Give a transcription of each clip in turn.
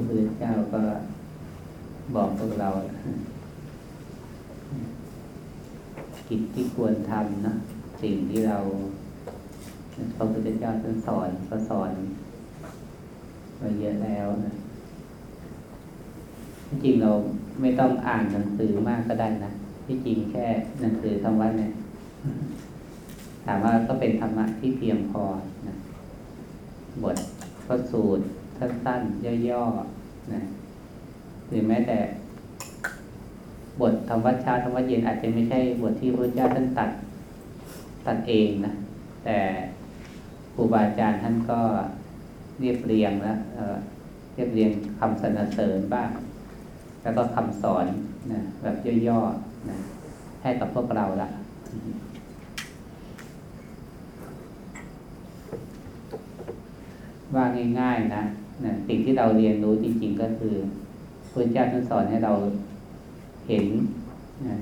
ระพุทธเจ้าก็บอกพวกเรา กิจที่ควรทำนะสิ่งที่เราพระพุทธเจ้าท่านสอนก็สอนมาเยอะแล้วนะที่จริงเราไม่ต้องอ่านหนังสือมากก็ได้นะที่จริงแค่หนังสือธรรมะเนี่ยถามว่าก็เป็นธรรมะที่เพียงพอนะบทพระสูตร สั้นๆ ย่อๆนะหรือแม้แต่ บทธรรมวัดเช้าธรรมวัดเย็นอาจจะไม่ใช่บทที่พระเจ้าท่านตัดตัดเองนะแต่ครูบาอาจารย์ท่านก็เรียบเรียงแล้วเรียบเรียงคำสรรเสริญบ้าง แล้วก็คำสอนนะแบบย่อๆนะให้กับพวกเราละว่าง่าย ๆ นะ นะสิ่งที่เราเรียนรู้จริง ๆ ก็คือพระเจ้าท่านสอนให้เราเห็นนะ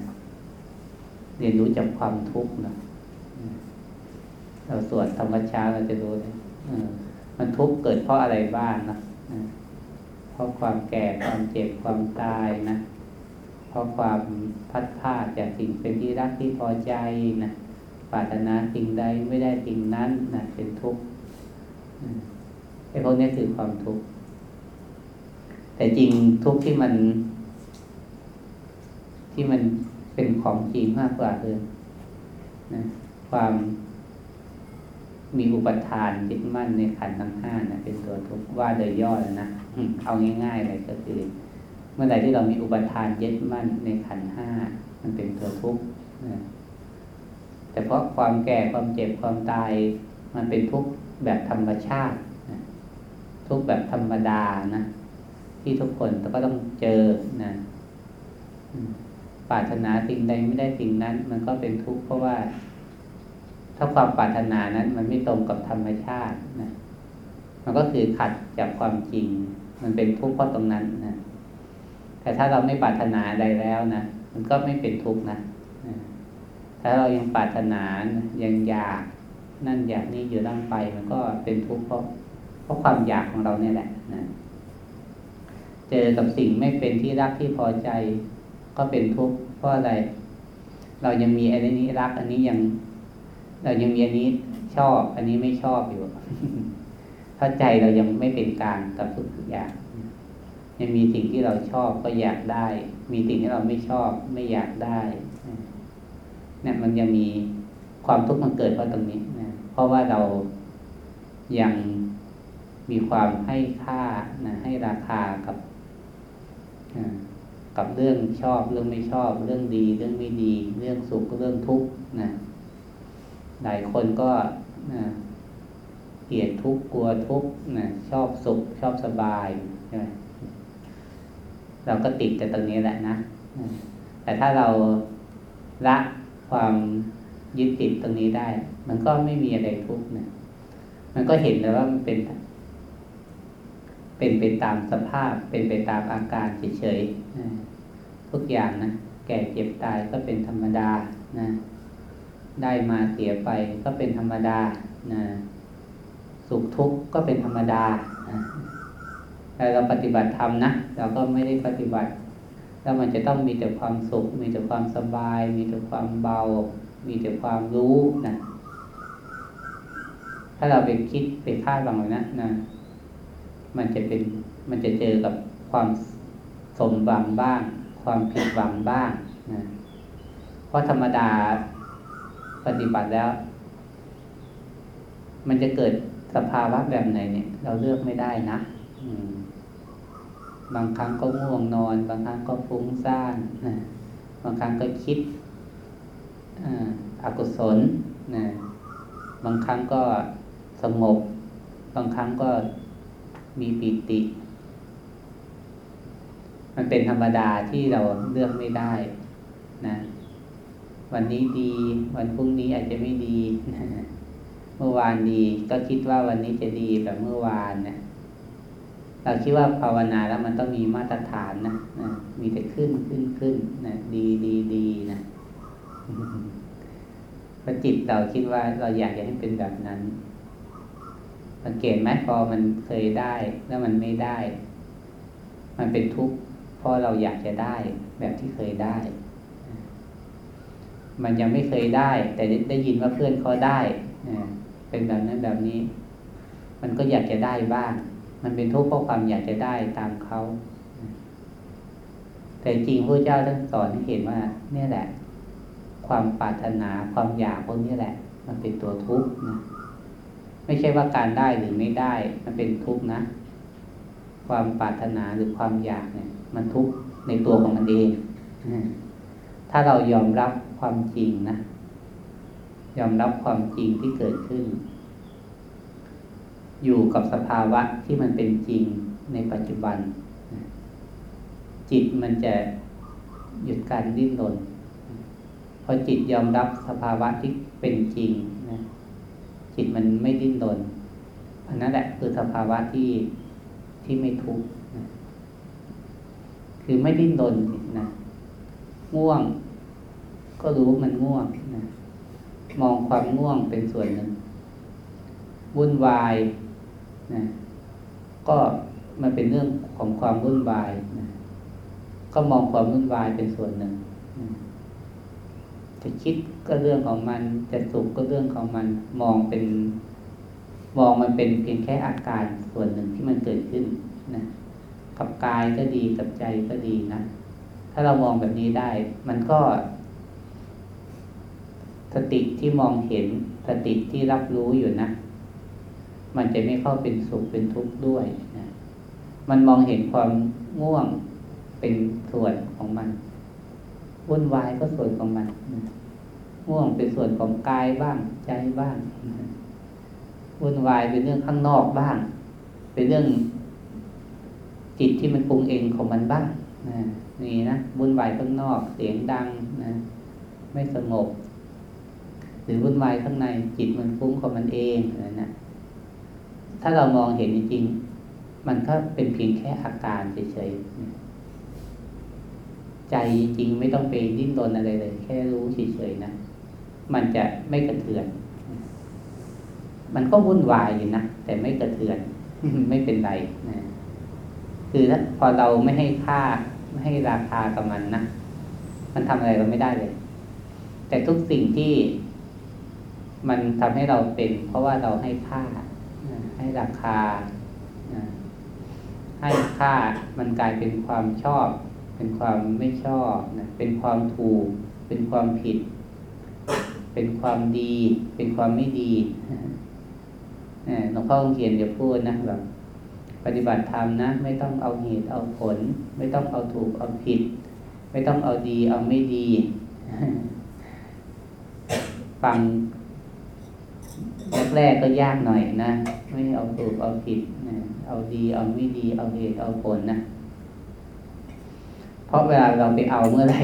เรียนรู้จากความทุกข์นะเราสวดธรรมชาเราจะรู้เลยมันทุกข์เกิดเพราะอะไรบ้างนะเพราะความแก่ความเจ็บความตายนะเพราะความพัดพลาดจากสิ่งเป็นที่รักที่พอใจนะปรารถนาสิ่งใดไม่ได้สิ่งนั้นนะเป็นทุกข์ ไอ้พวกนี้คือความทุกข์แต่จริงทุกข์ที่มัน ที่มันเป็นของจริงมากกว่าคือนะความมีอุปทานยึดมั่นในขันธ์ทั้งห้านะเป็นตัวทุกข์ว่าโดยย่อแล้วนะเอาง่ายๆเลยก็คือ เมื่อไหร่ที่เรามีอุปทานยึดมั่นในขันธ์ห้ามันเป็นตัวทุกข์นะแต่เพราะความแก่ความเจ็บความตาย มันเป็นทุกข์แบบธรรมชาติ ทุกแบบธรรมดานะ ที่ทุกคนก็ต้องเจอนะปรารถนาสิ่งใดไม่ได้สิ่งนั้น มันก็เป็นทุกข์เพราะว่า ถ้าความปรารถนานั้น มันไม่ตรงกับธรรมชาตินะมันก็คือขัดจากความจริง มันเป็นทุกข์เพราะตรงนั้นนะแต่ถ้าเราไม่ปรารถนาใดแล้วนะมันก็ไม่เป็นทุกข์นะถ้าเรายังปรารถนายังอยากนั่นอยากนี่อยู่ร่างไป มันก็เป็นทุกข์เพราะ เพราะความอยากของเราเนี่ยแหละนะเจอกับสิ่งไม่เป็นที่รักที่พอใจ ก็เป็นทุกข์เพราะอะไร เรายังมีอันนี้รัก อันนี้ยัง เรายังมีอันนี้ชอบ อันนี้ไม่ชอบอยู่ถ้าใจเรายังไม่เป็นกลางกับทุกอย่าง ยังมีสิ่งที่เราชอบก็อยากได้ มีสิ่งที่เราไม่ชอบไม่อยากได้เนี่ยมันยังมีความทุกข์มันเกิดเพราะตรงนี้นะเพราะว่าเรายัง มีความให้ค่านะให้ราคากับกับเรื่องชอบเรื่องไม่ชอบ เรื่องดี เรื่องไม่ดี เรื่องสุขเรื่องทุกข์นะหลายคนก็นะเกลียดทุกข์กลัวทุกข์นะชอบสุขชอบสบายใช่ไหมเราก็ติดแต่ตรงนี้แหละนะแต่ถ้าเราละความยึดติดตรงนี้ได้ มันก็ไม่มีอะไรทุกข์นะมันก็เห็นแล้วว่ามันเป็น เป็นไปตามสภาพ เป็นไปตามอาการเฉยๆทุกอย่างนะแก่เจ็บตายก็เป็นธรรมดานะได้มาเสียไปก็เป็นธรรมดานะสุขทุกข์ก็เป็นธรรมดาแต่เราปฏิบัติธรรมนะเราก็ไม่ได้ปฏิบัติแล้วมันจะต้องมีแต่ความสุข มีแต่ความสบาย มีแต่ความเบา มีแต่ความรู้นะถ้าเราไปคิดไปคาดหวังเลยนะนะ มันจะเป็นมันจะเจอกับความสมหวังบ้าง ความผิดหวังบ้างนะเพราะธรรมดาปฏิบัติแล้ว มันจะเกิดสภาวะแบบไหนเนี่ย เราเลือกไม่ได้นะบางครั้งก็ง่วงนอน บางครั้งก็ฟุ้งซ่านนะบางครั้งก็คิดอกุศลนะบางครั้งก็สงบบางครั้งก็ มีปิติ มันเป็นธรรมดาที่เราเลือกไม่ได้นะ วันนี้ดี วันพรุ่งนี้อาจจะไม่ดี เมื่อวานดี ก็คิดว่าวันนี้จะดีแบบเมื่อวานนะเราคิดว่าภาวนาแล้วมันต้องมีมาตรฐานนะนะมีแต่ขึ้นขึ้นขึ้นนะดีดีดีนะพอจิตเราคิดว่าเราอยากจะให้เป็นแบบนั้น สังเกตไหมพอมันเคยได้แล้วมันไม่ได้ มันเป็นทุกข์เพราะเราอยากจะได้แบบที่เคยได้ มันยังไม่เคยได้ แต่ได้ยินว่าเพื่อนเขาได้เป็นแบบนั้นแบบนี้ มันก็อยากจะได้บ้าง มันเป็นทุกข์เพราะความอยากจะได้ตามเขาแต่จริงพระเจ้าท่านสอนให้เห็นว่า เนี่ยแหละ ความปรารถนาความอยากพวกนี้แหละ มันเป็นตัวทุกข์นะ ไม่ใช่ว่าการได้หรือไม่ได้ มันเป็นทุกข์นะ ความปรารถนาหรือความอยากเนี่ย มันทุกข์ในตัวของมันเองถ้าเรายอมรับความจริงนะ ยอมรับความจริงที่เกิดขึ้น อยู่กับสภาวะที่มันเป็นจริงในปัจจุบัน จิตมันจะหยุดการดิ้นรนพอจิตยอมรับสภาวะที่เป็นจริง จิตมันไม่ดิ้นรนอันนั้นแหละคือสภาวะที่ที่ไม่ทุกข์นะคือไม่ดิ้นรนนะง่วง ก็รู้มันง่วงนะมองความง่วงเป็นส่วนหนึ่งวุ่นวายนะก็มันเป็นเรื่องของความวุ่นวายนะก็มองความวุ่นวายเป็นส่วนหนึ่งนะจะคิด ก็เรื่องของมันจะสุขก็เรื่องของมันมองเป็น มองมันเป็นเพียงแค่อาการส่วนหนึ่งที่มันเกิดขึ้นนะกับกายก็ดีกับใจก็ดีนะถ้าเรามองแบบนี้ได้ มันก็ สติที่มองเห็นสติที่รับรู้อยู่นะมันจะไม่เข้าเป็นสุขเป็นทุกข์ด้วยนะมันมองเห็นความง่วงเป็นส่วนของมันวุ่นวายก็ส่วนของมัน ง่วงเป็นส่วนของกายบ้างใจบ้างวุ่นวายเป็นเรื่องข้างนอกบ้าง เป็นเรื่องจิตที่มันปรุงเองของมันบ้างนี่นะวุ่นวายข้างนอกเสียงดังนะไม่สงบ หรือวุ่นวายข้างในจิตมันฟุ้งของมันเองนะนะถ้าเรามองเห็นจริงๆ มันก็เป็นเพียงแค่อาการเฉยๆใจจริงไม่ต้องไปดิ้นรนอะไรเลย แค่รู้เฉยๆนะ มันจะไม่กระเทือน มันก็วุ่นวายอยู่นะแต่ไม่กระเทือน ไม่เป็นไรนะคือถ้าพอเราไม่ให้ค่าไม่ให้ราคากับมันนะมันทำอะไรเราไม่ได้เลย แต่ทุกสิ่งที่มันทำให้เราเป็น เพราะว่าเราให้ค่าให้ราคาให้ค่ามันกลายเป็นความชอบ เป็นความไม่ชอบนะเป็นความถูก เป็นความผิด เป็นความดี เป็นความไม่ดีหลวงพ่อคงเขียนจะพูดนะแบบปฏิบัติธรรมนะ ไม่ต้องเอาเหตุเอาผล ไม่ต้องเอาถูกเอาผิด ไม่ต้องเอาดี เอาไม่ดี ฟังแรกๆก็ยากหน่อยนะ ไม่เอาถูกเอาผิดเอาดีเอาไม่ดี เอาเหตุเอาผลนะ เพราะเวลาเราไปเอาเมื่อไหร่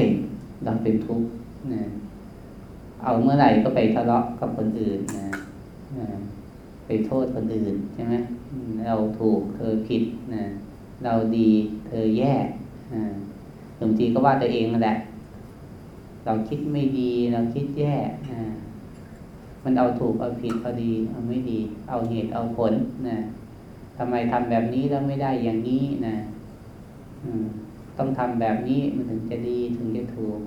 เราเป็นทุกข์นะ เอาเมื่อไหร่ก็ไปทะเลาะกับคนอื่นนะไปโทษคนอื่นใช่ไหมเราถูกเธอผิดนะเราดีเธอแย่บางทีก็ว่าตัวเองนั่นแหละ เราคิดไม่ดีเราคิดแย่มันเอาถูกเอาผิดเอาดี เอาไม่ดี เอาเหตุเอาผลนะทำไมทำแบบนี้แล้วไม่ได้อย่างนี้นะต้องทำแบบนี้มันถึงจะดีถึงจะถูก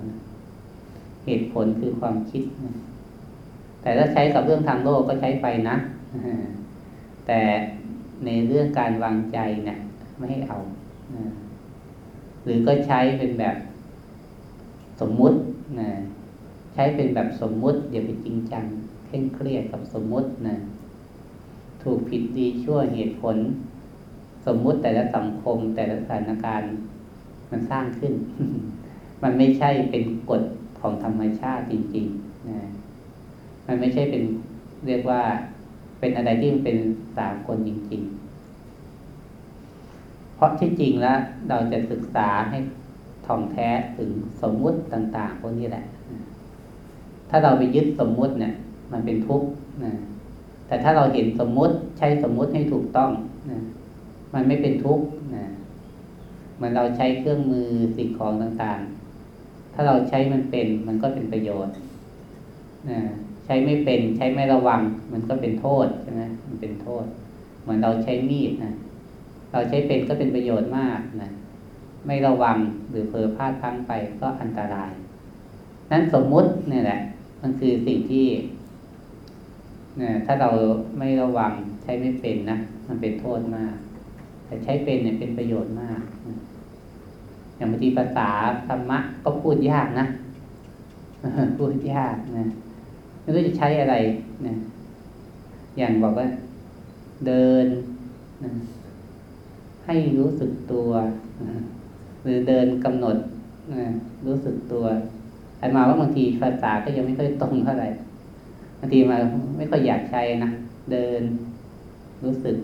เหตุผลคือความคิด แต่ถ้าใช้กับเรื่องทางโลกก็ใช้ไปนะ แต่ในเรื่องการวางใจเนี่ยไม่ให้เอา หรือก็ใช้เป็นแบบสมมุตินะใช้เป็นแบบสมมุติอย่าไปจริงจังเคร่งเครียดกับสมมุตินะถูกผิดดีชั่วเหตุผล สมมุติแต่ละสังคมแต่ละสถานการณ์มันสร้างขึ้น มันไม่ใช่เป็นกฎ ของธรรมชาติจริงๆนะมันไม่ใช่เป็นเรียกว่าเป็นอะไรที่มันเป็นสากลจริง ๆ เพราะที่จริงแล้ว เราจะศึกษาให้ท่องแท้ถึงสมมุติต่างๆพวกนี้แหละ ถ้าเราไปยึดสมมุติเนี่ย มันเป็นทุกข์นะแต่ถ้าเราเห็นสมมุติใช้สมมุติให้ถูกต้องนะมันไม่เป็นทุกข์นะเหมันเราใช้เครื่องมือสิ่งของต่างๆ ถ้าเราใช้มันเป็นมันก็เป็นประโยชน์ใช้ไม่เป็นใช้ไม่ระวัง มันก็เป็นโทษใช่ไหมมันเป็นโทษ เหมือนเราใช้มีดนะเราใช้เป็นก็เป็นประโยชน์มากนะไม่ระวังหรือเผลอพลาดพลั้งไปก็อันตราย นั้นสมมุติเนี่ยแหละ มันคือสิ่งที่เนี่ยถ้าเราไม่ระวังใช้ไม่เป็นนะมันเป็นโทษมาก แต่ใช้เป็นเนี่ยเป็นประโยชน์มาก อย่างบางทีภาษาธรรมะก็พูดยากนะพูดยากนะไม่รู้จะใช้อะไรนะอย่างบอกว่า เดินนะให้รู้สึกตัวนะหรือเดินกำหนดนะรู้สึกตัวอันมาว่าบางทีภาษาก็ยังไม่ค่อยตรงเท่าไหร่บางทีมาไม่ค่อยอยากใช้นะเดินรู้สึก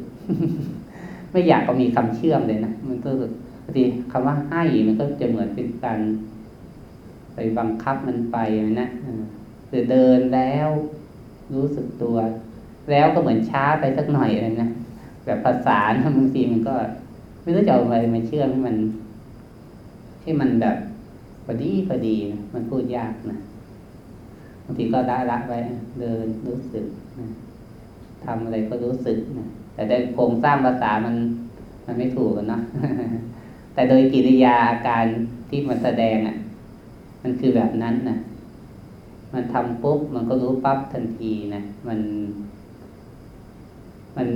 ไม่อยากก็มีคำเชื่อมเลยนะมันรู้สึก บางทีคำว่าให้มันก็จะเหมือนเป็นการไปบังคับมันไปนะหรือเดินแล้ว รู้สึกตัว แล้วก็เหมือนช้าไปสักหน่อยนะแบบภาษาบางทีมันก็ ไม่รู้จะเอาอะไรมาเชื่อมให้มันให้มันแบบพอดีพอดีนะมันพูดยากนะบางทีก็ได้ละไปเดินรู้สึกนะทำอะไรก็รู้สึกนะแต่ได้โครงสร้างภาษามัน มันไม่ถูกกันเนาะ แต่โดยกิริยาอาการที่มันแสดงอะ มันคือแบบนั้นนะมันทำปุ๊บมันก็รู้ปั๊บทันทีนะมัน มัน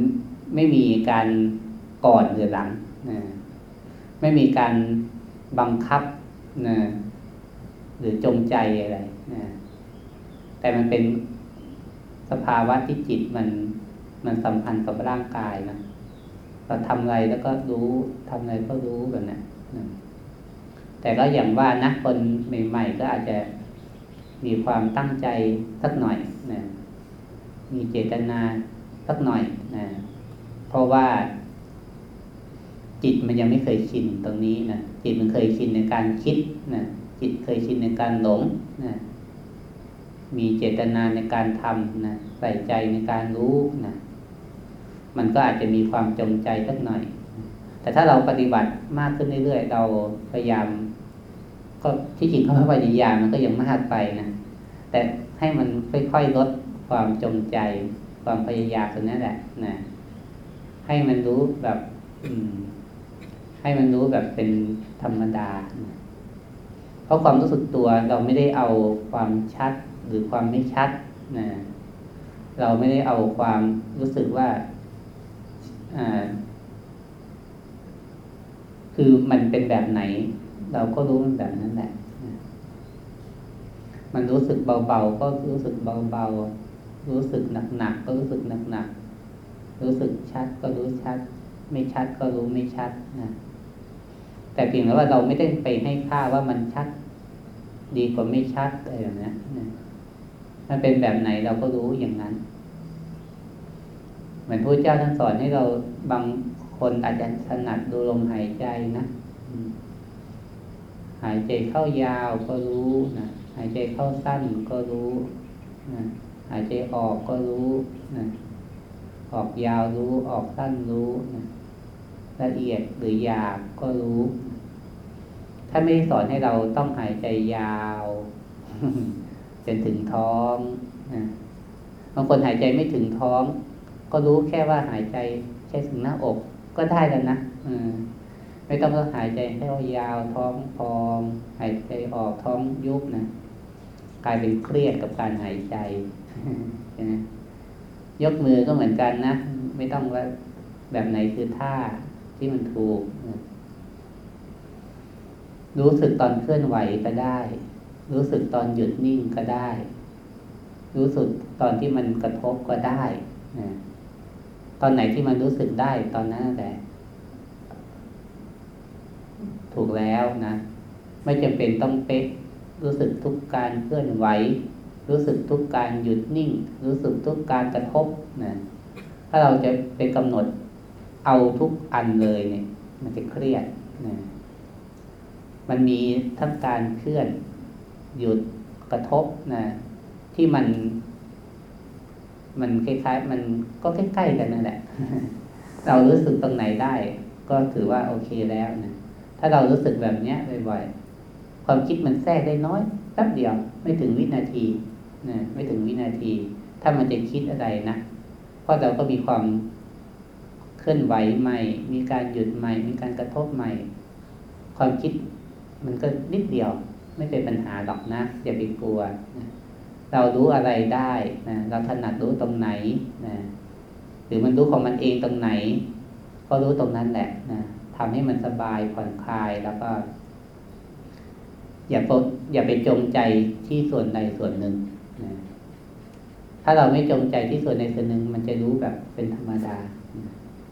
ไม่มีการก่อนหรือหลังนะไม่มีการบังคับนะหรือจงใจอะไรนะแต่มันเป็นสภาวะที่จิตมันมันสัมพันธ์กับร่างกายนะ เราทำอะไรแล้วก็รู้ทำอะไรก็รู้แบบนั้นแต่ก็อย่างว่านะคนใหม่ ๆ ก็อาจจะมีความตั้งใจสักหน่อยนะมีเจตนาสักหน่อยนะเพราะว่า จิตมันยังไม่เคยชินตรงนี้นะจิตมันเคยชินในการคิดนะจิตเคยชินในการหลงนะมีเจตนาในการทำนะใส่ใจในการรู้นะ มันก็อาจจะมีความจงใจสักหน่อย แต่ถ้าเราปฏิบัติมากขึ้นเรื่อยๆ เราพยายาม ก็ที่จริงเขาไม่พยายามมันก็ยังมากไปนะ แต่ให้มันค่อยๆลดความจงใจ ความพยายามตรงนี้แหละนะให้มันรู้แบบให้มันรู้แบบเป็นธรรมดา เพราะความรู้สึกตัวเราไม่ได้เอาความชัดหรือความไม่ชัดนะเราไม่ได้เอาความรู้สึกว่า คือมันเป็นแบบไหน เราก็รู้มันแบบนั้นแหละ มันรู้สึกเบาๆ ก็รู้สึกเบาๆ รู้สึกหนักๆ ก็รู้สึกหนักๆ รู้สึกชัดก็รู้ชัด ไม่ชัดก็รู้ไม่ชัดนะแต่เพียงแต่ว่าเราไม่ได้ไปให้ค่าว่ามันชัด ดีกว่าไม่ชัดอะไรแบบนี้นมันเป็นแบบไหนเราก็รู้อย่างนั้น เหมือนพระเจ้าท่านสอนให้เราบางคนอาจจะถนัดดูลมหายใจนะหายใจเข้ายาวก็รู้นะหายใจเข้าสั้นก็รู้นะหายใจออกก็รู้นะออกยาวรู้ออกสั้นรู้นะละเอียดหรือหยาบก็รู้ ถ้าไม่สอนให้เราต้องหายใจยาวจนถึงท้องนะบางคนหายใจไม่ถึงท้อง ก็รู้แค่ว่าหายใจแค่ถึงหน้าอกก็ได้แล้วนะไม่ต้องหายใจให้ยาวท้องพองหายใจออกท้องยุบนะกลายเป็นเครียดกับการหายใจนะยกมือก็เหมือนกันนะ ไม่ต้องว่าแบบไหนคือท่าที่มันถูก รู้สึกตอนเคลื่อนไหวก็ได้ รู้สึกตอนหยุดนิ่งก็ได้ รู้สึกตอนที่มันกระทบก็ได้นะ ตอนไหนที่มันรู้สึกได้ตอนนั้นแหละถูกแล้วนะ ไม่จำเป็นต้องเป๊ะรู้สึกทุกการเคลื่อนไหว รู้สึกทุกการหยุดนิ่ง รู้สึกทุกการกระทบนะถ้าเราจะไปกำหนดเอาทุกอันเลยเนี่ย มันจะเครียดนะมันมีทั้งการเคลื่อน หยุดกระทบนะที่มัน มันคล้ายๆ มันก็ใกล้ๆกันนั่นแหละ เรารู้สึกตรงไหนได้ ก็ถือว่าโอเคแล้วนะถ้าเรารู้สึกแบบเนี้ยบ่อยๆความคิดมันแทรกได้น้อยแป๊บเดียวไม่ถึงวินาทีนะไม่ถึงวินาที ถ้ามันจะคิดอะไรนะเพราะเราก็มีความเคลื่อนไหวใหม่ มีการหยุดใหม่ มีการกระทบใหม่ ความคิดมันก็นิดเดียว ไม่เป็นปัญหาหรอกนะอย่าไปกลัวนะ เรารู้อะไรได้นะเราถนัดรู้ตรงไหนนะหรือมันรู้ของมันเองตรงไหน ก็รู้ตรงนั้นแหละนะทำให้มันสบายผ่อนคลายแล้วก็ อย่าอย่าไปจงใจที่ส่วนใดส่วนหนึ่งนะถ้าเราไม่จงใจที่ส่วนใดส่วนหนึ่ง มันจะรู้แบบเป็นธรรมดา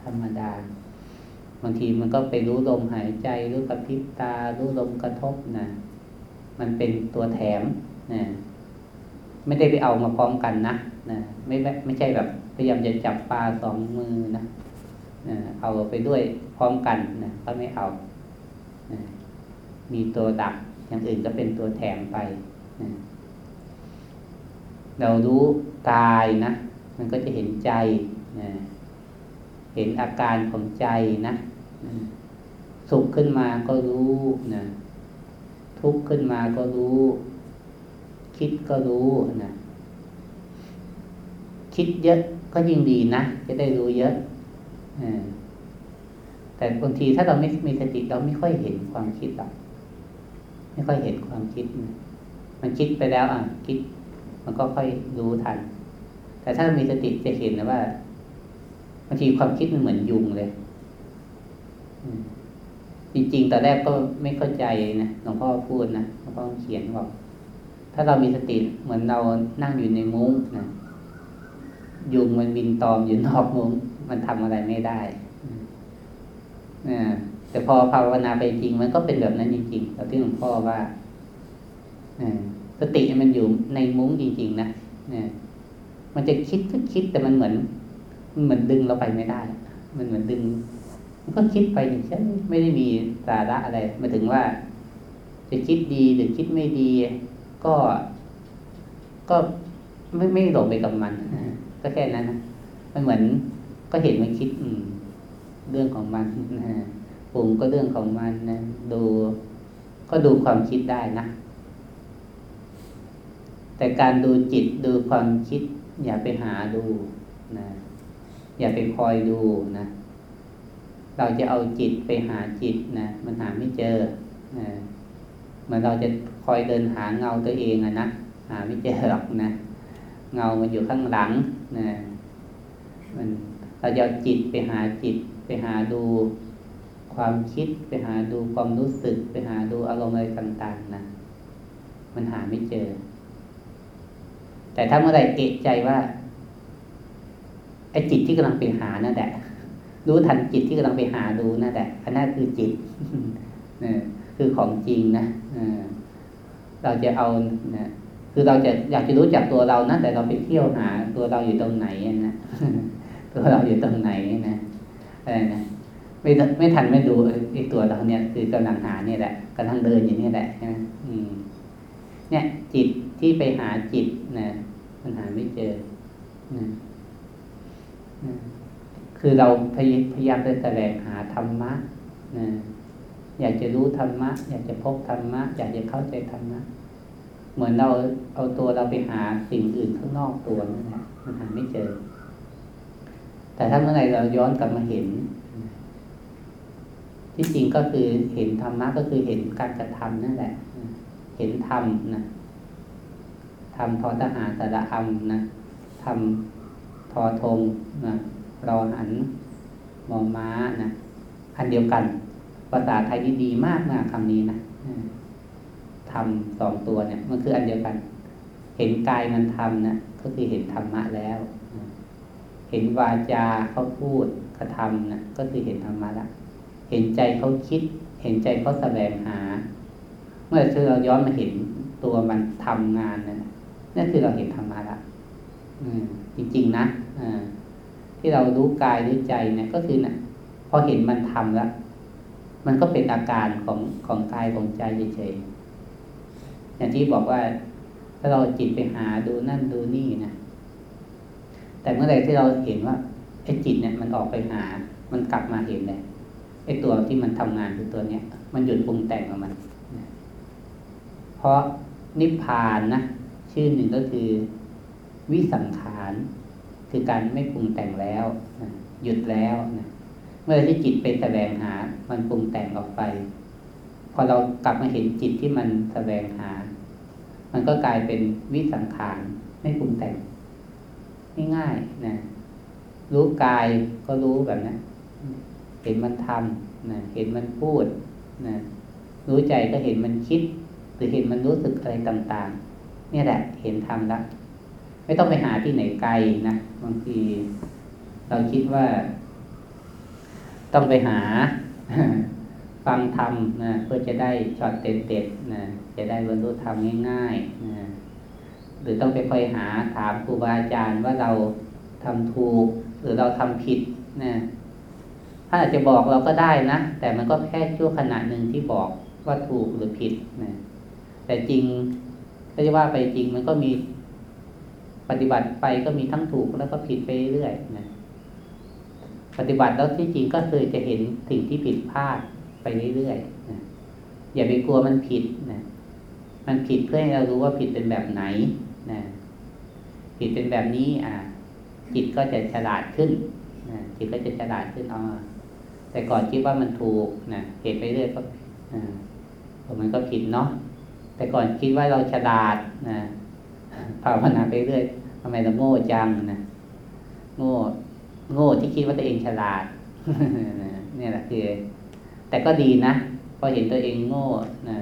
ธรรมดา บางทีมันก็ไปรู้ลมหายใจ รู้กระพริบตา รู้ลมกระทบนะมันเป็นตัวแถมนะ ไม่ได้ไปเอามาพร้อมกันนะนะไม่ไม่ใช่แบบพยายามจะจับปลาสองมือนะนะเอาไปด้วยพร้อมกันนะก็ไม่เอานะมีตัวดักอย่างอื่นก็เป็นตัวแถมไปนะเรารู้กายนะ มันก็จะเห็นใจนะเห็นอาการของใจนะสุขขึ้นมาก็รู้นะทุกข์ขึ้นมาก็รู้ คิดก็รู้นะคิดเยอะก็ยิ่งดีนะ จะได้รู้เยอะอแต่บางทีถ้าเราไม่มีสติเราไม่ค่อยเห็นความคิดหรอกไม่ค่อยเห็นความคิดมันคิดไปแล้วอะคิด มันก็ค่อยรู้ทัน แต่ถ้ามีสติจะเห็นนะว่าบางทีความคิดมันเหมือนยุงเลยจริงๆตอนแรกก็ไม่เข้าใจนะหลวงพ่อพูดนะหลวงพ่อเขียนบอก ถ้าเรามีสติเหมือนเรานั่งอยู่ในมุ้งนะยุงมันบินตอมอยู่นอกมุ้งมันทำอะไรไม่ได้นะแต่พอภาวนาไปจริง มันก็เป็นแบบนั้นจริงๆเราที่หลวงพ่อว่าสติมันอยู่ในมุ้งจริง ๆ นะเนี่ย มันจะคิดก็คิดแต่มันเหมือน มันเหมือนดึงเราไปไม่ได้ มันเหมือนดึง มันก็คิดไปอย่างเช่นไม่ได้มีสาระอะไรมาถึงว่า จะคิดดีหรือคิดไม่ดี ก็ ก็ไม่ไม่หลงไปกับมันก็แค่นั้นนะมันเหมือนก็เห็นมันคิดอืมเรื่องของมันนะปรุงก็เรื่องของมันนะดู ก็ดูความคิดได้นะ แต่การดูจิตดูความคิด อย่าไปหาดูนะอย่าไปคอยดูนะเราจะเอาจิตไปหาจิตนะมันหาไม่เจอนะเมือนเราจะ คอยเดินหาเงาตัวเองอะนะหาไม่เจอหรอกนะ เงามันอยู่ข้างหลังนะมันเราจะจิตไปหาจิตไปหาดูความคิดไปหาดูความรู้สึก ไปหาดูอารมณ์อะไรต่างๆนะมันหาไม่เจอ แต่ถ้าเมื่อไหร่เอะใจว่าไอ้จิตที่กำลังไปหานั่นแหละรู้ทันจิตที่กำลังไปหาดูนั่นแหละอันนั้นคือจิตนี่คือของจริงนะอ เราจะเอานะคือเราจะอยากจะรู้จักตัวเรานะแต่เราไปเที่ยวหา ตัวเราอยู่ตรงไหนนะตัวเราอยู่ตรงไหนนะอะไรนะไม่ไม่ทันไม่ดูไอ้ตัวเราเนี่ย คือกำลังหาเนี่ยแหละกำลังเดินอยู่นี่แหละใช่ไหมอืมเนี่ย จิตที่ไปหาจิตนะมันหาไม่เจอนะคือเราพยายามจะแสวงหาธรรมะนะ อยากจะรู้ธรรมะ อยากจะพบธรรมะ อยากจะเข้าใจธรรมะ เหมือนเราเอาตัวเราไปหาสิ่งอื่นข้างนอกตัวนั่นแหละมันหาไม่เจอ แต่ถ้าเมื่อไหร่เราย้อนกลับมาเห็น ที่จริงก็คือเห็นธรรมะก็คือเห็นการกระทำนั่นแหละ เห็นธรรมนะทำทอทหารสระอัมนะทำทอทงนะรอหันมอม้านะอันเดียวกัน ภาษาไทยดีมากนะคำนี้นะทำสองตัวเนี่ย มันคืออันเดียวกัน เห็นกายมันทำนะก็คือเห็นธรรมะแล้ว เห็นวาจาเขาพูดกระทำนะก็คือเห็นธรรมะละ เห็นใจเขาคิด เห็นใจเขาแสวงหา เมื่อเราย้อนมาเห็นตัวมันทำงานนะนั่นคือเราเห็นธรรมะละจริงๆนะที่เรารู้กายรู้ใจเนี่ยก็คือนะ่ะพอเห็นมันทำแล้ว มันก็เป็นอาการของของกายของใจเฉยๆอย่างที่บอกว่า ถ้าเราจิตไปหาดูนั่นดูนี่นะแต่เมื่อไรที่เราเห็นว่าไอ้จิตเนี่ยมันออกไปหา มันกลับมาเห็นเลยไอ้ตัวที่มันทำงานคือตัวเนี้ย มันหยุดปรุงแต่งของมันเพราะนิพพานนะชื่อหนึ่งก็คือวิสังขาร คือการไม่ปรุงแต่งแล้วหยุดแล้วนะ เมื่อที่จิตไปแสดงหา มันปรุงแต่งออกไป พอเรากลับมาเห็นจิตที่มันแสวงหา มันก็กลายเป็นวิสังขารไม่ปรุงแต่งง่ายๆนะรู้กายก็รู้แบบนั้นเห็นมันทำนะเห็นมันพูดนะรู้ใจก็เห็นมันคิด หรือเห็นมันรู้สึกอะไรต่างๆ เนี่ยแหละเห็นทำแล้วไม่ต้องไปหาที่ไหนไกลนะบางทีเราคิดว่า ต้องไปหาฟังธรรมนะเพื่อจะได้ช็อตเด็ดๆนะจะได้บรรลุธรรมง่ายๆนะหรือต้องไปคอยหาถามครูบาอาจารย์ว่าเราทำถูก หรือเราทำผิดนะถ้าอาจจะบอกเราก็ได้นะแต่มันก็แค่ชั่วขณะหนึ่งที่บอกว่าถูกหรือผิดนะแต่จริงก็จะว่าไปจริงมันก็มีปฏิบัติไปก็มีทั้งถูกแล้วก็ผิดไปเรื่อยนะ ปฏิบัติแล้วที่จริงก็คือจะเห็นสิ่งที่ผิดพลาดไปเรื่อยๆนะอย่าไปกลัวมันผิดนะมันผิดเพื่อให้เรารู้ว่าผิดเป็นแบบไหนนะผิดเป็นแบบนี้อ่าจิตก็จะฉลาดขึ้นนะจิตก็จะฉลาดขึ้นอ๋อแต่ก่อนคิดว่ามันถูกนะเห็นไปเรื่อยก็อ่ามันก็ผิดเนาะแต่ก่อนคิดว่าเราฉลาดนะภาวนาไปเรื่อยทำไมเราโง่จังนะโง่ โง่ที่คิดว่าตัวเองฉลาดเนี่ยแหละคือ แต่ก็ดีนะพอเห็นตัวเองโง่นะ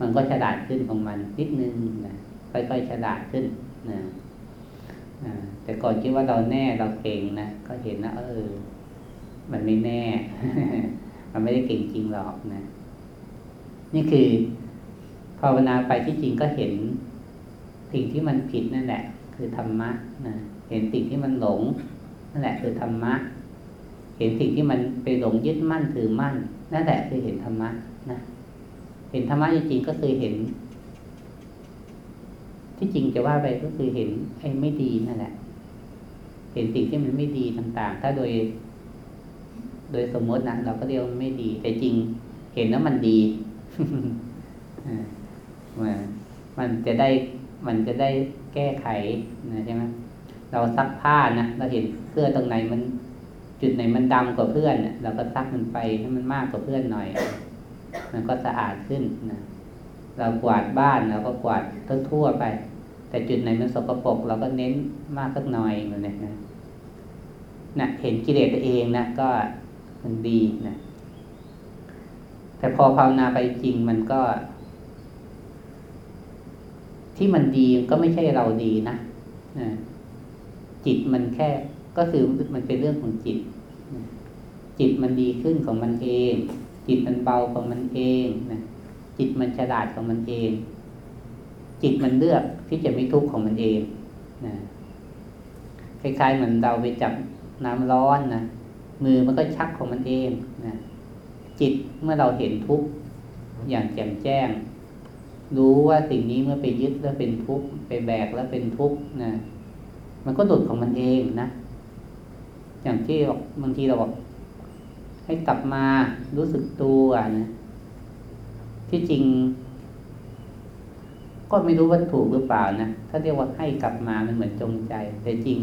มันก็ฉลาดขึ้นของมันนิดนึงนะค่อยๆฉลาดขึ้นนะแต่ก่อนคิดว่าเราแน่เราเก่งนะก็เห็นนะเออ มันไม่แน่ มันไม่ได้เก่งจริงหรอกนะ นี่คือภาวนาไปที่จริงก็เห็นสิ่งที่มันผิดนั่นแหละ คือธรรมะนะเห็นสิ่งที่มันหลง นั่นแหละคือธรรมะ เห็นสิ่งที่มันไปหลงยึดมั่นถือมั่น นั่นแหละคือเห็นธรรมะนะเห็นธรรมะจริงๆก็คือเห็น ที่จริงจะว่าไปก็คือเห็นไอ้ไม่ดีนั่นแหละ เห็นสิ่งที่มันไม่ดีต่าง ๆ ถ้าโดย โดยสมมตินะเราก็เรียกว่าไม่ดี แต่จริง เห็นแล้วมันดีมันจะได้มันจะได้แก้ไขนะใช่ไหม เราซักผ้านะเราเห็นเสื้อตรงไหนมันจุดไหนมันดำกว่าเพื่อนเราก็ซักมันไปให้มันมากกว่าเพื่อนหน่อย มันก็สะอาดขึ้นนะเรากวาดบ้านเราก็กวาดทั่วๆไป แต่จุดไหนมันสกปรกเราก็เน้นมากสักหน่อยเหมือนนี้นะนะเห็นกิเลสตัวเองนะก็มันดีนะแต่พอภาวนาไปจริงมันก็ ที่มันดีก็ไม่ใช่เราดีนะ จิตมันแค่ก็คือมันเป็นเรื่องของจิต จิตมันดีขึ้นของมันเอง จิตมันเบาของมันเองนะจิตมันฉลาดของมันเอง จิตมันเลือกที่จะไม่ทุกข์ของมันเองนะคล้ายๆเหมือนเราไปจับน้ำร้อนนะมือมันก็ชักของมันเองนะจิตเมื่อเราเห็นทุกข์อย่างแจ่มแจ้ง รู้ว่าสิ่งนี้เมื่อไปยึดแล้วเป็นทุกข์ไปแบกแล้วเป็นทุกข์นะ มันก็หลุดของมันเองนะ อย่างที่บางทีเราบอกให้กลับมารู้สึกตัวนะที่จริง ก็ไม่รู้ว่าถูกหรือเปล่านะถ้าเรียกว่าให้กลับมามันเหมือนจงใจ แต่จริง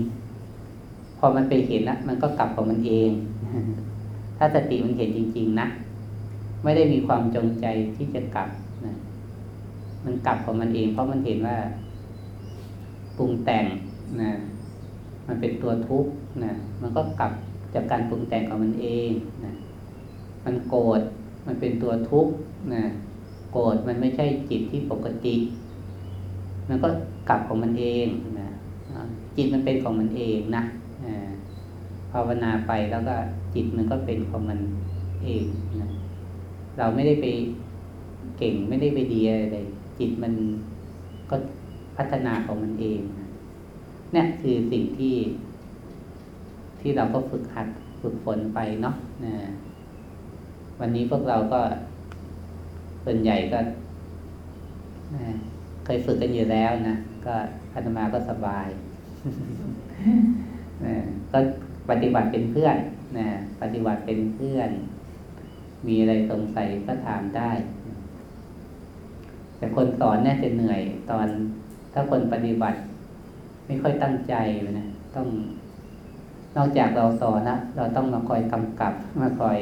พอมันไปเห็นแล้วมันก็กลับของมันเอง ถ้าสติมันเห็นจริง ๆ นะไม่ได้มีความจงใจที่จะกลับนะมันกลับของมันเอง เพราะมันเห็นว่าปรุงแต่งนะ มันเป็นตัวทุกข์นะมันก็กลับจากการปรุงแต่งของมันเองนะมันโกรธมันเป็นตัวทุกข์นะโกรธมันไม่ใช่จิตที่ปกติ มันก็กลับของมันเองนะจิตมันเป็นของมันเองนะภาวนาไปแล้วก็จิตมันก็เป็นของมันเองนะเราไม่ได้ไปเก่งไม่ได้ไปดีอะไรจิตมันก็พัฒนาของมันเองนะ เนี่ยคือสิ่งที่ ที่เราก็ฝึกหัดฝึกฝนไปเนาะนะวันนี้พวกเราก็ส่วนใหญ่ก็เคยฝึกกันอยู่แล้วนะก็พัฒนาก็สบายก็ปฏิบัติเป็นเพื่อนนะปฏิบัติเป็นเพื่อน มีอะไรสงสัยก็ถามได้ แต่คนสอนน่าจะเหนื่อยตอนถ้าคนปฏิบัติ ไม่ค่อยตั้งใจนะต้องนอกจากเราสอนนะเราต้องมาคอยกำกับมาคอย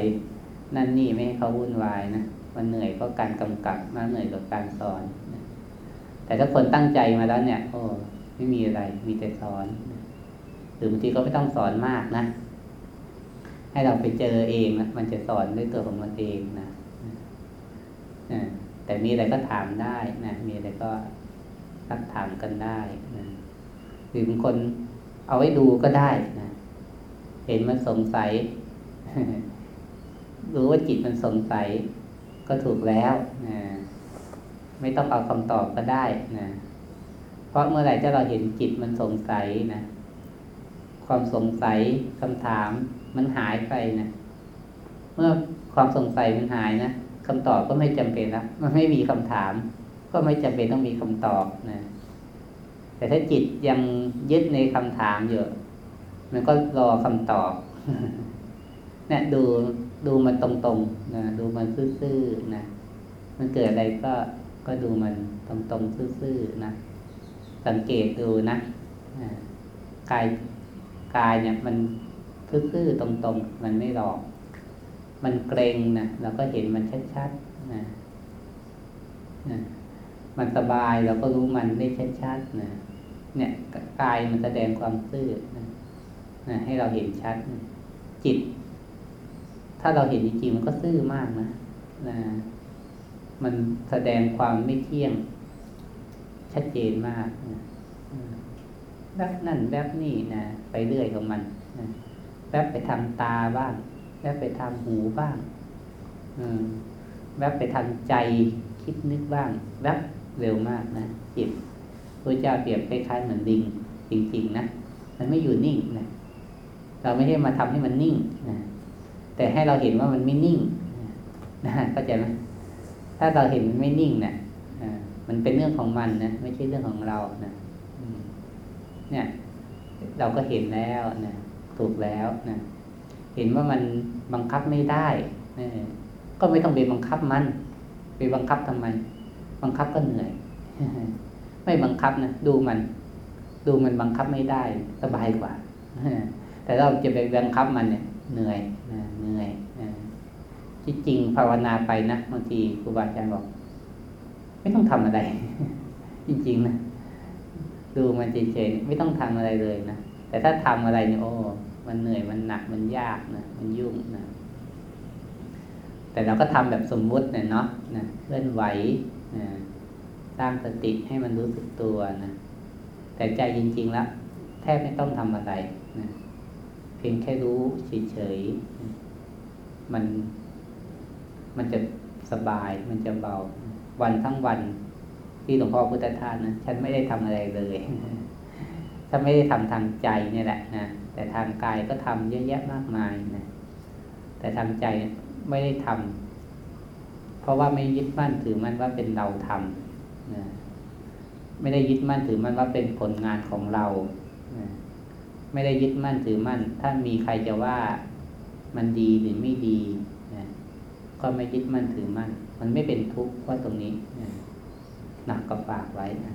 นั่นนี่ไม่ให้เขาวุ่นวายนะมันเหนื่อยเพราะการกำกับมากเหนื่อยกับการสอนนะแต่ถ้าคนตั้งใจมาแล้วเนี่ย โอ้ไม่มีอะไร มีแต่สอนหรือบางทีก็ไม่ต้องสอนมากนะให้เราไปเจอเองนะมันจะสอนด้วยตัวของมันเองนะแต่มีอะไรก็ถามได้นะมีอะไรก็ซักถามกันได้นะ หรือบางคนเอาไว้ดูก็ได้นะเห็นมันสงสัย รู้ว่าจิตมันสงสัย ก็ถูกแล้วนะไม่ต้องเอาคำตอบก็ได้นะเพราะเมื่อไหร่ที่เราเห็นจิตมันสงสัยนะความสงสัยคำถามมันหายไปนะเมื่อความสงสัยมันหายนะคำตอบก็ไม่จำเป็นแล้วมันไม่มีคำถาม ก็ไม่จำเป็นต้องมีคำตอบนะ แต่ถ้าจิตยังยึดในคำถามอยู่ มันก็รอคำตอบเนี่ยดูดูมันตรงๆนะดูมันซื่อๆนะมันเกิดอะไรก็ก็ดูมันตรงๆซื่อๆนะสังเกตดูนะกายกายเนี่ย มันซื่อๆตรงๆ มันไม่หลอก มันเกรงนะเราก็เห็นมันชัดๆนะนะมันสบายเราก็รู้มันได้ชัดๆนะ เนี่ยกายมันแสดงความซื่อนะนะให้เราเห็นชัดจิต ถ้าเราเห็นจริงๆมันก็ซื่อมากนะนะมันแสดงความไม่เที่ยง ชัดเจนมากนะแบบนั่นแบบนี่นะไปเรื่อยของมันนะแวบไปทำตาบ้างแวบไปทำหูบ้างแวบไปทำใจคิดนึกบ้างแวบเร็วมากนะจิต พระเจ้าเปรียบคล้ายๆเหมือนลิงจริง ๆ นะมันไม่อยู่นิ่งนะเราไม่ได้มาทำให้มันนิ่งนะแต่ให้เราเห็นว่ามันไม่นิ่งนะเข้าใจไหมถ้าเราเห็นมันไม่นิ่งเนะี่ยมันเป็นเรื่องของมันนะไม่ใช่เรื่องของเรานะเนี่ย เราก็เห็นแล้วนะถูกแล้วนะเห็นว่ามันบังคับไม่ได้นะก็ไม่ต้องไปบังคับมัน ไปบังคับทำไม บังคับก็เหนื่อย ไม่บังคับนะดูมัน ดูมันบังคับไม่ได้สบายกว่าแต่เราจะไปบังคับมันเนี่ยเหนื่อยเหนื่อยที่จริงภาวนาไปนะบางทีครูบาอาจารย์บอก ไม่ต้องทำอะไร จริงๆนะดูมันเฉยๆไม่ต้องทำอะไรเลยนะแต่ถ้าทำอะไรเนี่ยโอ้มันเหนื่อยมันหนักมันยากนะมันยุ่งนะแต่เราก็ทำแบบสมมุติเนี่ยเนาะนะเคลื่อนไหวนะ สร้างสติให้มันรู้สึกตัวนะแต่ใจจริง ๆ แล้ว แทบไม่ต้องทำอะไรนะเพียงแค่รู้เฉยๆมันมันจะสบายมันจะเบา วันทั้งวันที่หลวงพ่อพุทธทาสนะฉันไม่ได้ทำอะไรเลยถ้าไม่ได้ทำทางใจเนี่ยแหละนะแต่ทางกายก็ทำเยอะแยะมากมายนะแต่ทางใจไม่ได้ทำเพราะว่าไม่ยึดมั่นถือมั่นว่าเป็นเราทำ นะไม่ได้ยึดมั่นถือมั่นว่าเป็นผลงานของเรานะไม่ได้ยึดมั่นถือมั่น ถ้ามีใครจะว่ามันดีหรือไม่ดีนะก็ไม่ยึดมั่นถือมั่น มันไม่เป็นทุกข์ว่าตรงนี้นะหนักก็ฝากไว้นะ